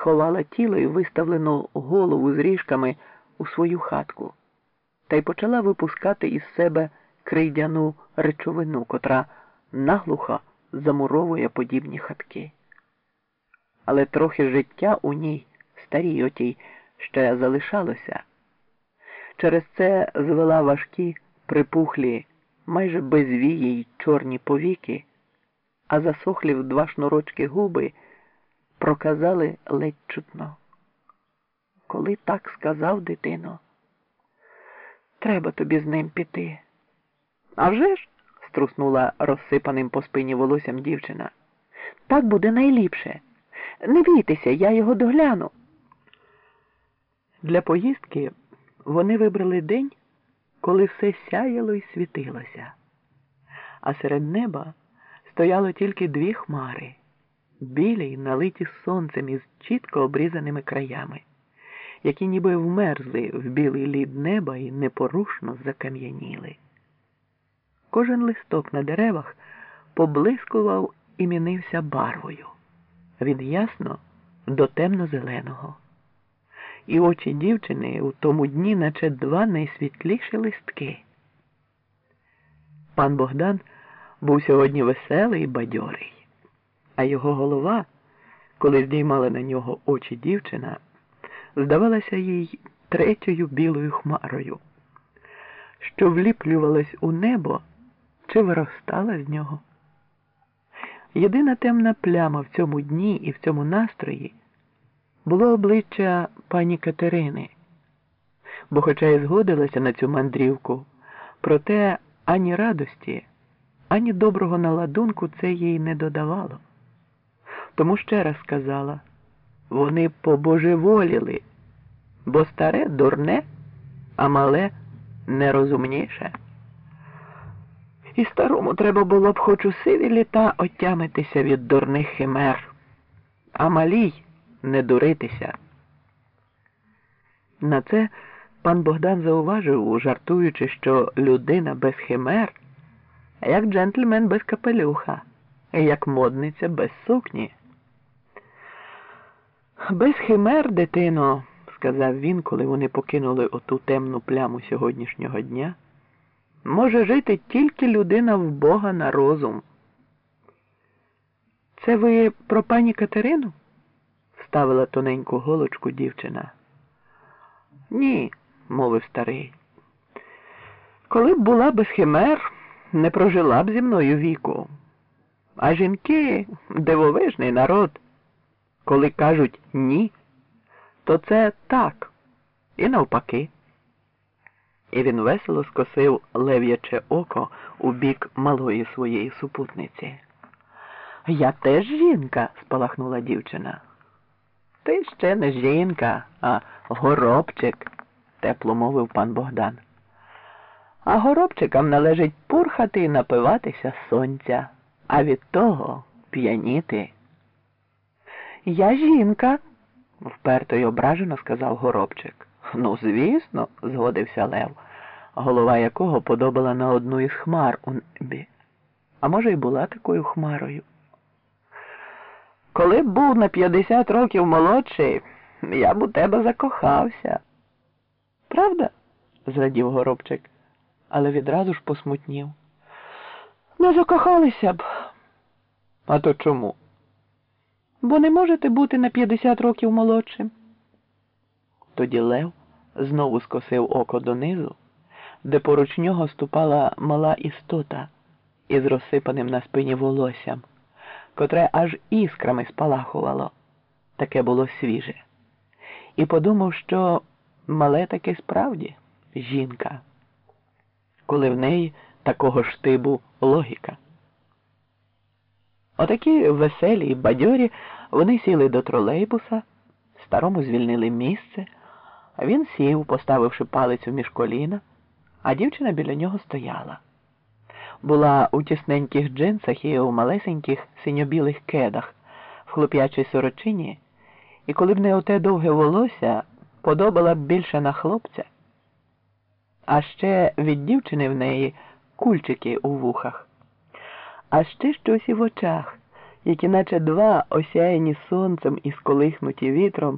сховала тіло і виставлену голову з ріжками у свою хатку та й почала випускати із себе крейдяну речовину, котра наглухо замуровує подібні хатки. Але трохи життя у ній, старій отій, ще залишалося. Через це звела важкі, припухлі, майже безвії й чорні повіки, а засохлі в два шнурочки губи проказали ледь чутно. Коли так сказав дитино, треба тобі з ним піти. «А вже ж!» – струснула розсипаним по спині волоссям дівчина. Так буде найліпше. Не бійтеся, я його догляну. Для поїздки вони вибрали день, коли все сяяло і світилося, а серед неба стояло тільки дві хмари, білі й налиті сонцем із чітко обрізаними краями, які ніби вмерзли в білий лід неба і непорушно закам'яніли. Кожен листок на деревах поблискував і мінився барвою від ясно до темно-зеленого. І очі дівчини у тому дні, наче два найсвітліші листки. Пан Богдан був сьогодні веселий і бадьорий, а його голова, коли здіймала на нього очі дівчина, здавалася їй третьою білою хмарою, що вліплювалась у небо чи виростала з нього. Єдина темна пляма в цьому дні і в цьому настрої було обличчя пані Катерини, бо, хоча й згодилася на цю мандрівку, проте ані радості, ані доброго наладунку це їй не додавало. Тому ще раз сказала вони побожеволіли, бо старе дурне, а мале нерозумніше. І старому треба було б хоч у сиві літа отямитися від дурних химер, а малій не дуритися. На це пан Богдан зауважив, жартуючи, що людина без химер, як джентльмен без капелюха, як модниця без сукні. Без химер, дитино, сказав він, коли вони покинули оту темну пляму сьогоднішнього дня може жити тільки людина в Бога на розум. Це ви про пані Катерину? ставила тоненьку голочку дівчина. Ні, мовив старий. Коли б була без химер, не прожила б зі мною віку. А жінки дивовижний народ. Коли кажуть ні, то це так і навпаки і він весело скосив лев'яче око у бік малої своєї супутниці. Я теж жінка, спалахнула дівчина. Ти ще не жінка, а горобчик, тепло мовив пан Богдан. А горобчикам належить пурхати і напиватися сонця, а від того п'яніти. Я жінка, вперто й ображено сказав горобчик. Ну, звісно, згодився Лев, голова якого подобала на одну із хмар у небі. А може, й була такою хмарою. Коли б був на 50 років молодший, я б у тебе закохався. Правда? зрадів горобчик, але відразу ж посмутнів. Не закохалися б. А то чому? Бо не можете бути на 50 років молодшим. Тоді Лев знову скосив око донизу, де поруч нього ступала мала істота із розсипаним на спині волоссям, котре аж іскрами спалахувало. Таке було свіже. І подумав, що мале таки справді жінка, коли в неї такого ж тибу логіка. Отакі веселі і бадьорі вони сіли до тролейбуса, старому звільнили місце. Він сів, поставивши палицю між коліна, а дівчина біля нього стояла. Була у тісненьких джинсах і у малесеньких синьо-білих кедах в хлоп'ячій сорочині, і коли б не оте довге волосся, подобала б більше на хлопця. А ще від дівчини в неї кульчики у вухах, а ще щось і в очах, які наче два осяяні сонцем і сколихнуті вітром,